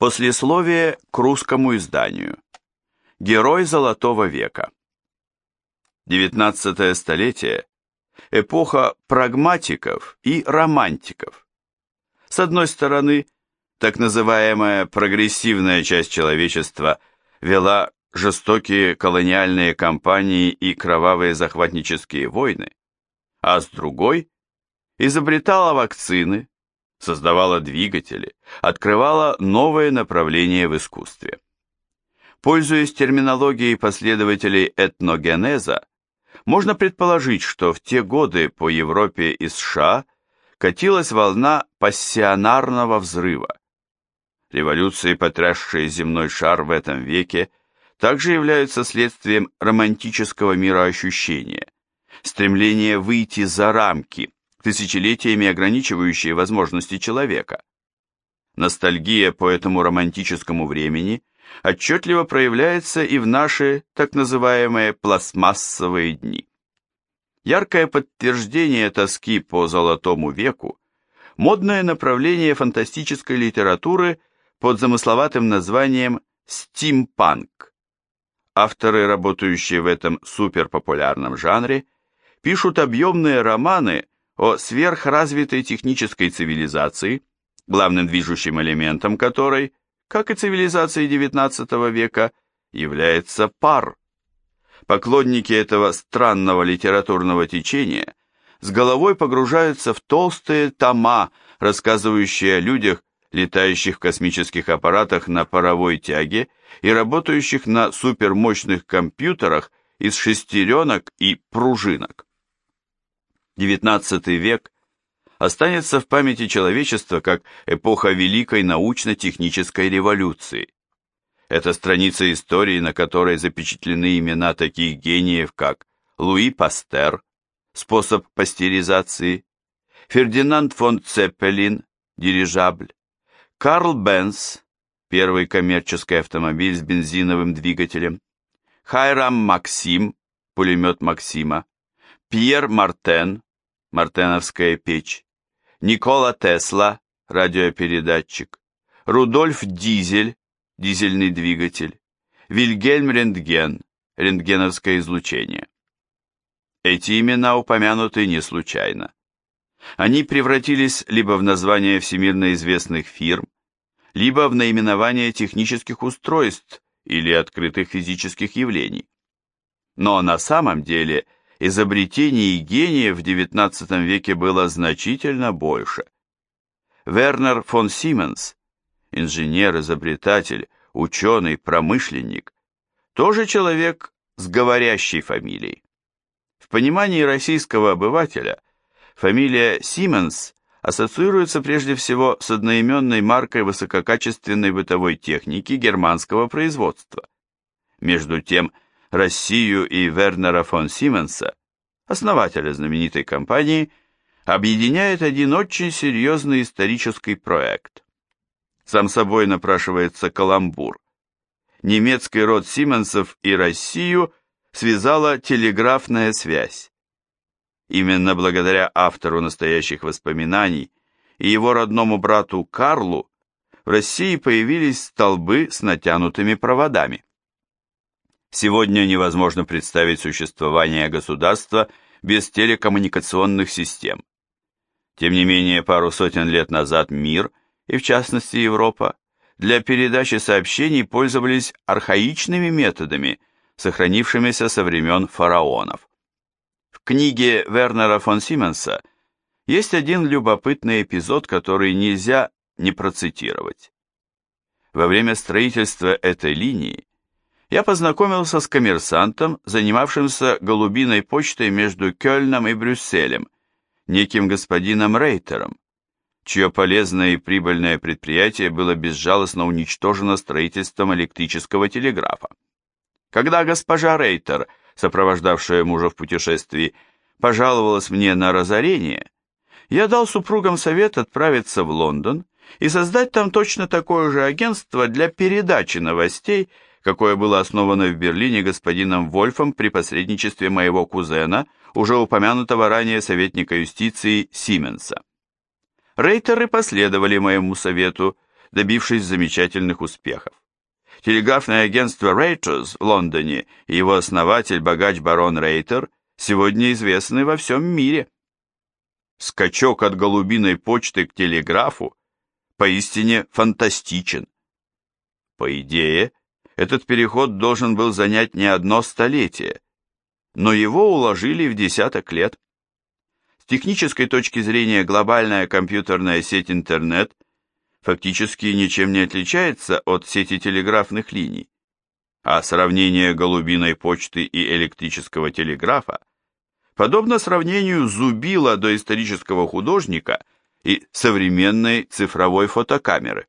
Послесловие к русскому изданию. Герой Золотого века. 19 столетие – эпоха прагматиков и романтиков. С одной стороны, так называемая прогрессивная часть человечества вела жестокие колониальные кампании и кровавые захватнические войны, а с другой – изобретала вакцины, создавала двигатели, открывала новые направления в искусстве. Пользуясь терминологией последователей этногенеза, можно предположить, что в те годы по Европе и США катилась волна пассионарного взрыва. Революции, потрясшие земной шар в этом веке, также являются следствием романтического мироощущения, стремления выйти за рамки, тысячелетиями ограничивающие возможности человека. Ностальгия по этому романтическому времени отчетливо проявляется и в наши так называемые пластмассовые дни. Яркое подтверждение тоски по золотому веку – модное направление фантастической литературы под замысловатым названием «стимпанк». Авторы, работающие в этом суперпопулярном жанре, пишут объемные романы о сверхразвитой технической цивилизации, главным движущим элементом которой, как и цивилизации XIX века, является пар. Поклонники этого странного литературного течения с головой погружаются в толстые тома, рассказывающие о людях, летающих в космических аппаратах на паровой тяге и работающих на супермощных компьютерах из шестеренок и пружинок. XIX век останется в памяти человечества как эпоха великой научно-технической революции. Это страница истории, на которой запечатлены имена таких гениев, как Луи Пастер, способ пастеризации, Фердинанд фон Цеппелин, дирижабль, Карл Бенц, первый коммерческий автомобиль с бензиновым двигателем, Хайрам Максим, пулемет Максима, Пьер Мартен, Мартеновская печь, Никола Тесла, радиопередатчик, Рудольф Дизель, дизельный двигатель, Вильгельм Рентген, рентгеновское излучение. Эти имена упомянуты не случайно. Они превратились либо в название всемирно известных фирм, либо в наименование технических устройств или открытых физических явлений. Но на самом деле – изобретений и гениев в XIX веке было значительно больше. Вернер фон Сименс, инженер, изобретатель, ученый, промышленник, тоже человек с говорящей фамилией. В понимании российского обывателя фамилия Сименс ассоциируется прежде всего с одноименной маркой высококачественной бытовой техники германского производства. Между тем, Россию и Вернера фон Сименса, основателя знаменитой компании, объединяет один очень серьезный исторический проект. Сам собой напрашивается каламбур. Немецкий род Сименсов и Россию связала телеграфная связь. Именно благодаря автору настоящих воспоминаний и его родному брату Карлу в России появились столбы с натянутыми проводами. Сегодня невозможно представить существование государства без телекоммуникационных систем. Тем не менее, пару сотен лет назад мир, и в частности Европа, для передачи сообщений пользовались архаичными методами, сохранившимися со времен фараонов. В книге Вернера фон Сименса есть один любопытный эпизод, который нельзя не процитировать. Во время строительства этой линии я познакомился с коммерсантом, занимавшимся голубиной почтой между Кёльном и Брюсселем, неким господином Рейтером, чье полезное и прибыльное предприятие было безжалостно уничтожено строительством электрического телеграфа. Когда госпожа Рейтер, сопровождавшая мужа в путешествии, пожаловалась мне на разорение, я дал супругам совет отправиться в Лондон и создать там точно такое же агентство для передачи новостей какое было основано в Берлине господином Вольфом при посредничестве моего кузена, уже упомянутого ранее советника юстиции Сименса. Рейтеры последовали моему совету, добившись замечательных успехов. Телеграфное агентство Reuters в Лондоне и его основатель, богач барон Рейтер, сегодня известны во всем мире. Скачок от голубиной почты к телеграфу поистине фантастичен. По идее, этот переход должен был занять не одно столетие, но его уложили в десяток лет. С технической точки зрения глобальная компьютерная сеть интернет фактически ничем не отличается от сети телеграфных линий, а сравнение голубиной почты и электрического телеграфа подобно сравнению зубила до исторического художника и современной цифровой фотокамеры.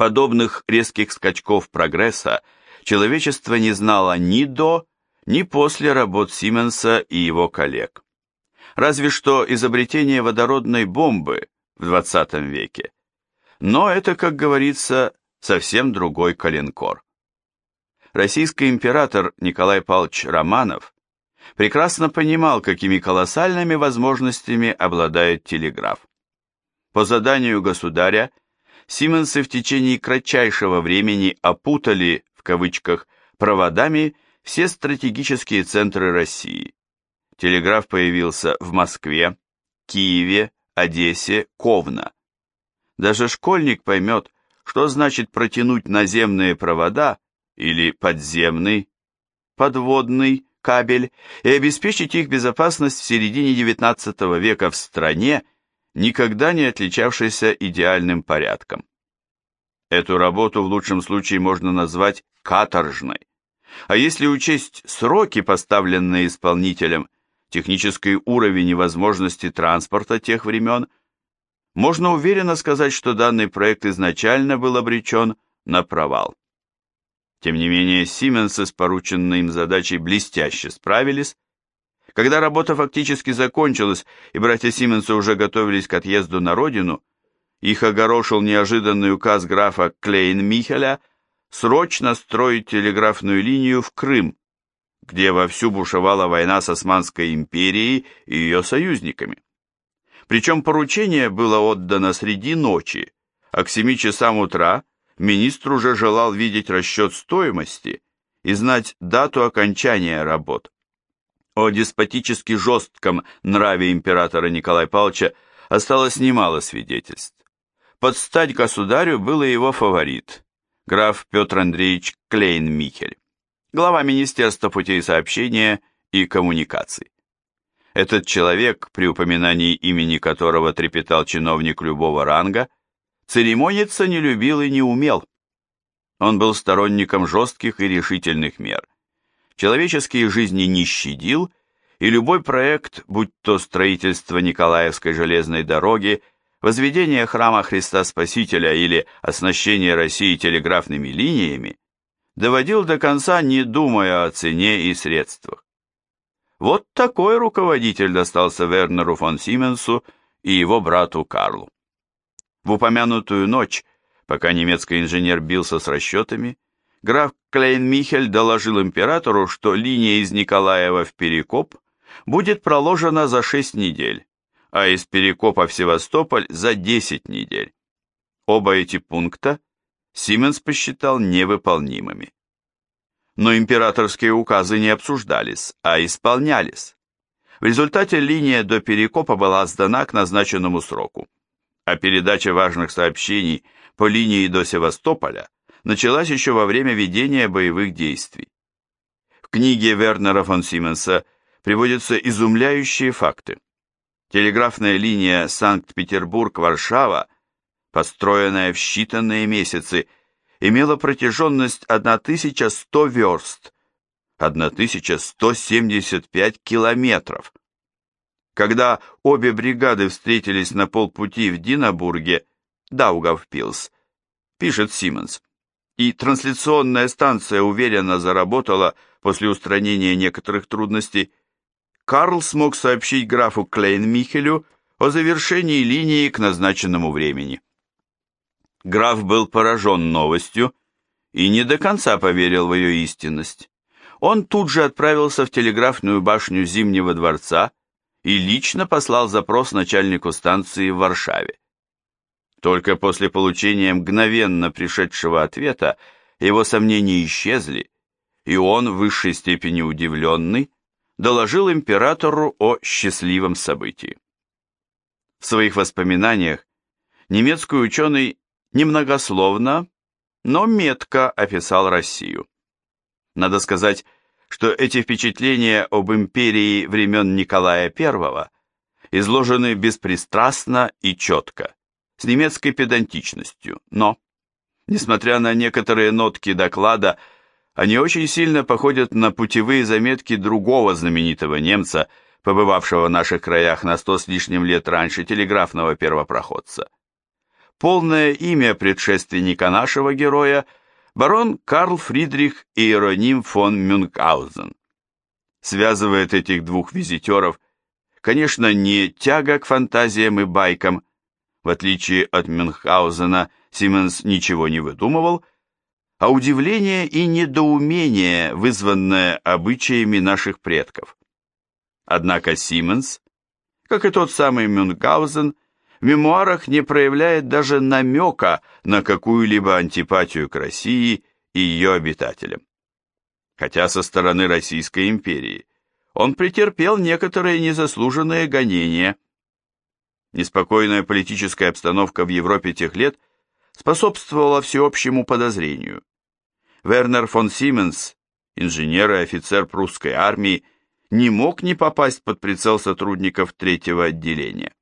Подобных резких скачков прогресса человечество не знало ни до, ни после работ Сименса и его коллег. Разве что изобретение водородной бомбы в 20 веке. Но это, как говорится, совсем другой коленкор. Российский император Николай Павлович Романов прекрасно понимал, какими колоссальными возможностями обладает телеграф. По заданию государя Сименсы в течение кратчайшего времени опутали, в кавычках, проводами все стратегические центры России. Телеграф появился в Москве, Киеве, Одессе, Ковна. Даже школьник поймет, что значит протянуть наземные провода или подземный, подводный кабель и обеспечить их безопасность в середине XIX века в стране, никогда не отличавшийся идеальным порядком. Эту работу в лучшем случае можно назвать каторжной. А если учесть сроки, поставленные исполнителем, технический уровень и возможности транспорта тех времен, можно уверенно сказать, что данный проект изначально был обречен на провал. Тем не менее, Сименсы с порученной им задачей блестяще справились, когда работа фактически закончилась, и братья Сименсы уже готовились к отъезду на родину, их огорошил неожиданный указ графа Клейн-Михеля срочно строить телеграфную линию в Крым, где вовсю бушевала война с Османской империей и ее союзниками. Причем поручение было отдано среди ночи, а к семи часам утра министр уже желал видеть расчет стоимости и знать дату окончания работ. О деспотически жестком нраве императора Николая Павловича осталось немало свидетельств. Под стать государю был и его фаворит, граф Петр Андреевич Клейн-Михель, глава Министерства путей сообщения и коммуникаций. Этот человек, при упоминании имени которого трепетал чиновник любого ранга, церемониться не любил и не умел. Он был сторонником жестких и решительных мер – человеческие жизни не щадил, и любой проект, будь то строительство Николаевской железной дороги, возведение храма Христа Спасителя или оснащение России телеграфными линиями, доводил до конца, не думая о цене и средствах. Вот такой руководитель достался Вернеру фон Сименсу и его брату Карлу. В упомянутую ночь, пока немецкий инженер бился с расчетами, граф Клейн-Михель доложил императору, что линия из Николаева в Перекоп будет проложена за 6 недель, а из Перекопа в Севастополь за 10 недель. Оба эти пункта Сименс посчитал невыполнимыми. Но императорские указы не обсуждались, а исполнялись. В результате линия до Перекопа была сдана к назначенному сроку, а передача важных сообщений по линии до Севастополя – началась еще во время ведения боевых действий. В книге Вернера фон Сименса приводятся изумляющие факты. Телеграфная линия Санкт-Петербург-Варшава, построенная в считанные месяцы, имела протяженность 1100 верст, 1175 километров. Когда обе бригады встретились на полпути в Динабурге, Даугавпилс, пишет Симмонс, и трансляционная станция уверенно заработала после устранения некоторых трудностей, Карл смог сообщить графу Клейн-Михелю о завершении линии к назначенному времени. Граф был поражен новостью и не до конца поверил в ее истинность. Он тут же отправился в телеграфную башню Зимнего дворца и лично послал запрос начальнику станции в Варшаве. Только после получения мгновенно пришедшего ответа его сомнения исчезли, и он, в высшей степени удивленный, доложил императору о счастливом событии. В своих воспоминаниях немецкий ученый немногословно, но метко описал Россию. Надо сказать, что эти впечатления об империи времен Николая I изложены беспристрастно и четко, с немецкой педантичностью, но, несмотря на некоторые нотки доклада, они очень сильно походят на путевые заметки другого знаменитого немца, побывавшего в наших краях на сто с лишним лет раньше телеграфного первопроходца. Полное имя предшественника нашего героя – барон Карл Фридрих Иероним фон Мюнхгаузен. Связывает этих двух визитеров, конечно, не тяга к фантазиям и байкам, в отличие от Мюнхгаузена, Сименс ничего не выдумывал, а удивление и недоумение, вызванное обычаями наших предков. Однако Сименс, как и тот самый Мюнхгаузен, в мемуарах не проявляет даже намека на какую-либо антипатию к России и ее обитателям. Хотя со стороны Российской империи он претерпел некоторые незаслуженные гонения. Неспокойная политическая обстановка в Европе тех лет способствовала всеобщему подозрению. Вернер фон Сименс, инженер и офицер прусской армии, не мог не попасть под прицел сотрудников третьего отделения.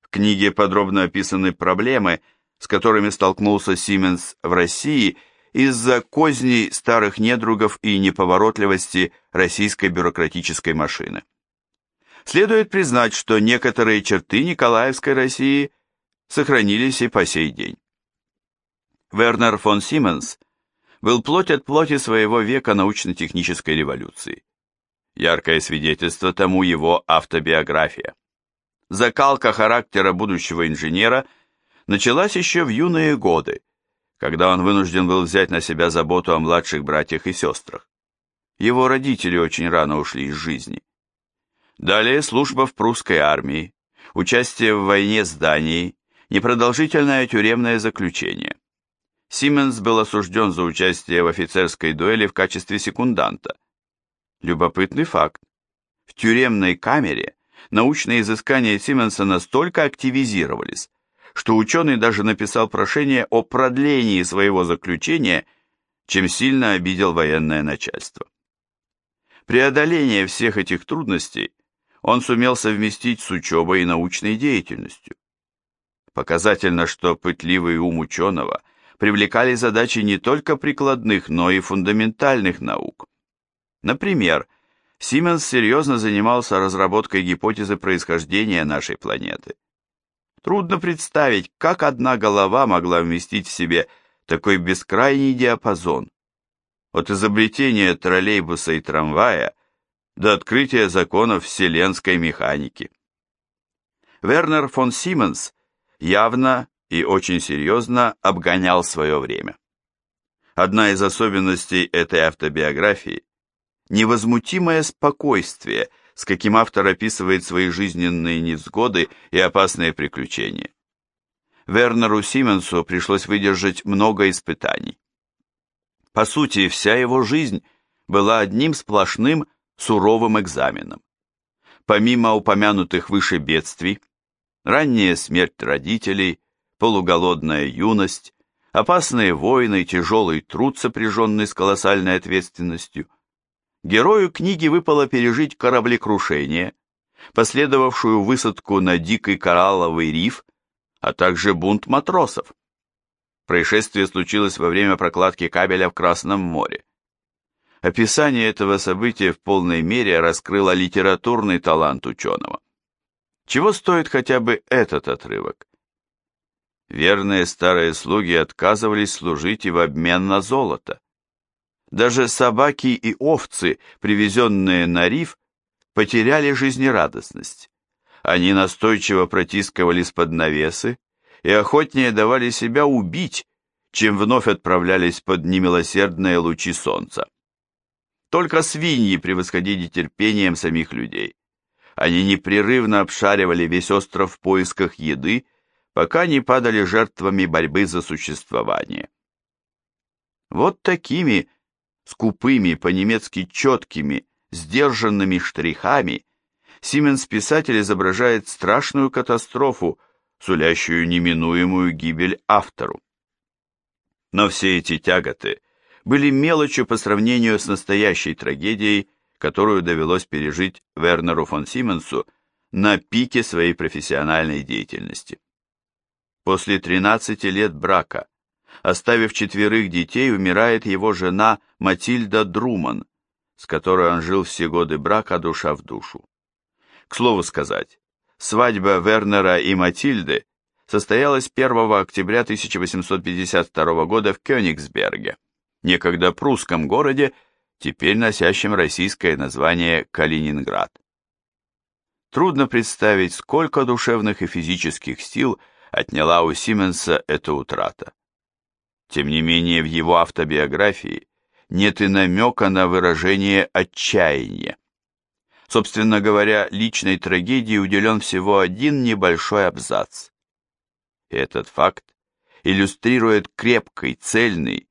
В книге подробно описаны проблемы, с которыми столкнулся Сименс в России из-за козней старых недругов и неповоротливости российской бюрократической машины. Следует признать, что некоторые черты Николаевской России сохранились и по сей день. Вернер фон Сименс был плоть от плоти своего века научно-технической революции. Яркое свидетельство тому его автобиография. Закалка характера будущего инженера началась еще в юные годы, когда он вынужден был взять на себя заботу о младших братьях и сестрах. Его родители очень рано ушли из жизни. Далее служба в прусской армии, участие в войне с Данией, непродолжительное тюремное заключение. Сименс был осужден за участие в офицерской дуэли в качестве секунданта. Любопытный факт. В тюремной камере научные изыскания Сименса настолько активизировались, что ученый даже написал прошение о продлении своего заключения, чем сильно обидел военное начальство. Преодоление всех этих трудностей он сумел совместить с учебой и научной деятельностью. Показательно, что пытливый ум ученого привлекали задачи не только прикладных, но и фундаментальных наук. Например, Сименс серьезно занимался разработкой гипотезы происхождения нашей планеты. Трудно представить, как одна голова могла вместить в себе такой бескрайний диапазон. От изобретения троллейбуса и трамвая до открытия законов вселенской механики. Вернер фон Сименс явно и очень серьезно обгонял свое время. Одна из особенностей этой автобиографии невозмутимое спокойствие, с каким автор описывает свои жизненные невзгоды и опасные приключения. Вернеру Сименсу пришлось выдержать много испытаний. По сути, вся его жизнь была одним сплошным суровым экзаменом. Помимо упомянутых выше бедствий, ранняя смерть родителей, полуголодная юность, опасные войны, тяжелый труд, сопряженный с колоссальной ответственностью – Герою книги выпало пережить кораблекрушение, последовавшую высадку на дикий коралловый риф, а также бунт матросов. Происшествие случилось во время прокладки кабеля в Красном море. Описание этого события в полной мере раскрыло литературный талант ученого. Чего стоит хотя бы этот отрывок? Верные старые слуги отказывались служить и в обмен на золото. Даже собаки и овцы, привезенные на риф, потеряли жизнерадостность. Они настойчиво протискивались под навесы и охотнее давали себя убить, чем вновь отправлялись под немилосердные лучи солнца. Только свиньи превосходили терпением самих людей. Они непрерывно обшаривали весь остров в поисках еды, пока не падали жертвами борьбы за существование. Вот такими скупыми, по-немецки четкими, сдержанными штрихами Сименс-писатель изображает страшную катастрофу, сулящую неминуемую гибель автору. Но все эти тяготы были мелочью по сравнению с настоящей трагедией, которую довелось пережить Вернеру фон Сименсу на пике своей профессиональной деятельности. После 13 лет брака, оставив четверых детей, умирает его жена Матильда Друман, с которой он жил все годы брака душа в душу. К слову сказать, свадьба Вернера и Матильды состоялась 1 октября 1852 года в Кёнигсберге, некогда прусском городе, теперь носящем российское название Калининград. Трудно представить, сколько душевных и физических сил отняла у Сименса эта утрата. Тем не менее, в его автобиографии нет и намека на выражение отчаяния. Собственно говоря, личной трагедии уделен всего один небольшой абзац. Этот факт иллюстрирует крепкий, цельный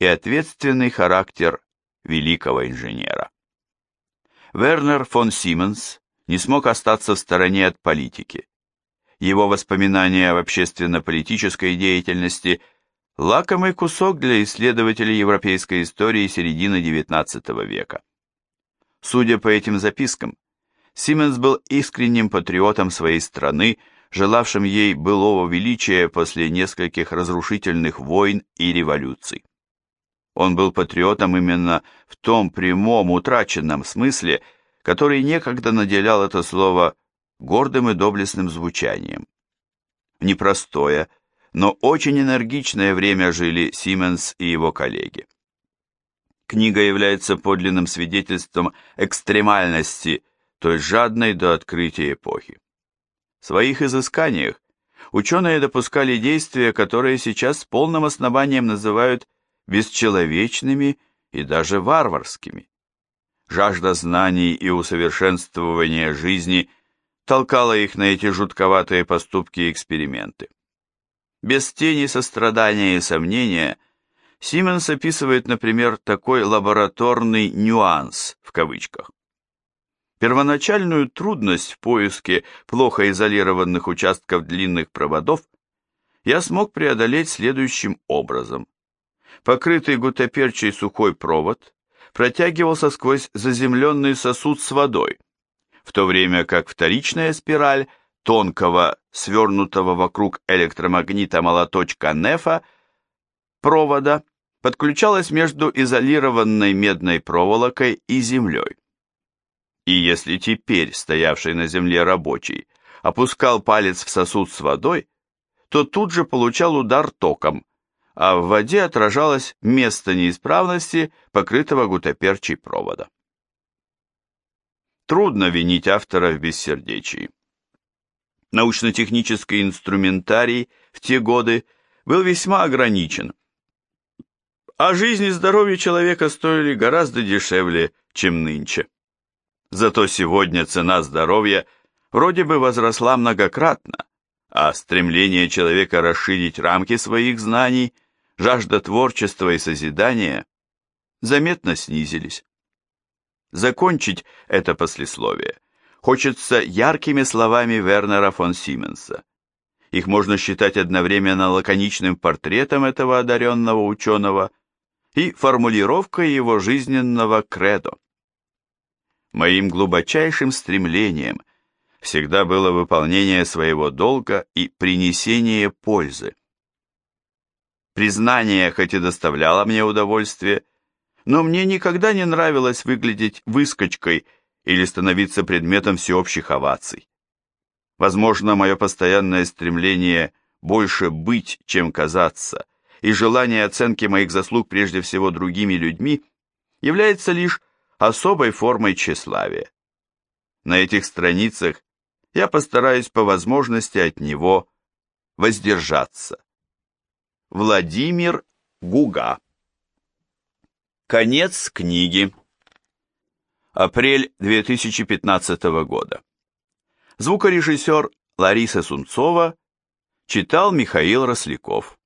и ответственный характер великого инженера. Вернер фон Сименс не смог остаться в стороне от политики. Его воспоминания об общественно-политической деятельности – лакомый кусок для исследователей европейской истории середины XIX века. Судя по этим запискам, Сименс был искренним патриотом своей страны, желавшим ей былого величия после нескольких разрушительных войн и революций. Он был патриотом именно в том прямом, утраченном смысле, который некогда наделял это слово гордым и доблестным звучанием. Непростое, но очень энергичное время жили Сименс и его коллеги. Книга является подлинным свидетельством экстремальности той жадной до открытия эпохи. В своих изысканиях ученые допускали действия, которые сейчас с полным основанием называют бесчеловечными и даже варварскими. Жажда знаний и усовершенствования жизни толкала их на эти жутковатые поступки и эксперименты. Без тени сострадания и сомнения Сименс описывает, например, такой лабораторный «нюанс» в кавычках. Первоначальную трудность в поиске плохо изолированных участков длинных проводов я смог преодолеть следующим образом. Покрытый гутоперчей сухой провод протягивался сквозь заземленный сосуд с водой, в то время как вторичная спираль тонкого, свернутого вокруг электромагнита молоточка нефа провода подключалась между изолированной медной проволокой и землей. И если теперь стоявший на земле рабочий опускал палец в сосуд с водой, то тут же получал удар током, а в воде отражалось место неисправности покрытого гутоперчей провода. Трудно винить автора в бессердечии. Научно-технический инструментарий в те годы был весьма ограничен, а жизнь и здоровье человека стоили гораздо дешевле, чем нынче. Зато сегодня цена здоровья вроде бы возросла многократно, а стремление человека расширить рамки своих знаний, жажда творчества и созидания заметно снизились. Закончить это послесловие хочется яркими словами Вернера фон Сименса. Их можно считать одновременно лаконичным портретом этого одаренного ученого и формулировкой его жизненного кредо. Моим глубочайшим стремлением всегда было выполнение своего долга и принесение пользы. Признание хоть и доставляло мне удовольствие, но мне никогда не нравилось выглядеть выскочкой или становиться предметом всеобщих оваций. Возможно, мое постоянное стремление больше быть, чем казаться, и желание оценки моих заслуг прежде всего другими людьми является лишь особой формой тщеславия. На этих страницах я постараюсь по возможности от него воздержаться. Владимир Гуга Конец книги. Апрель 2015 года. Звукорежиссер Лариса Сунцова читал Михаил Росляков.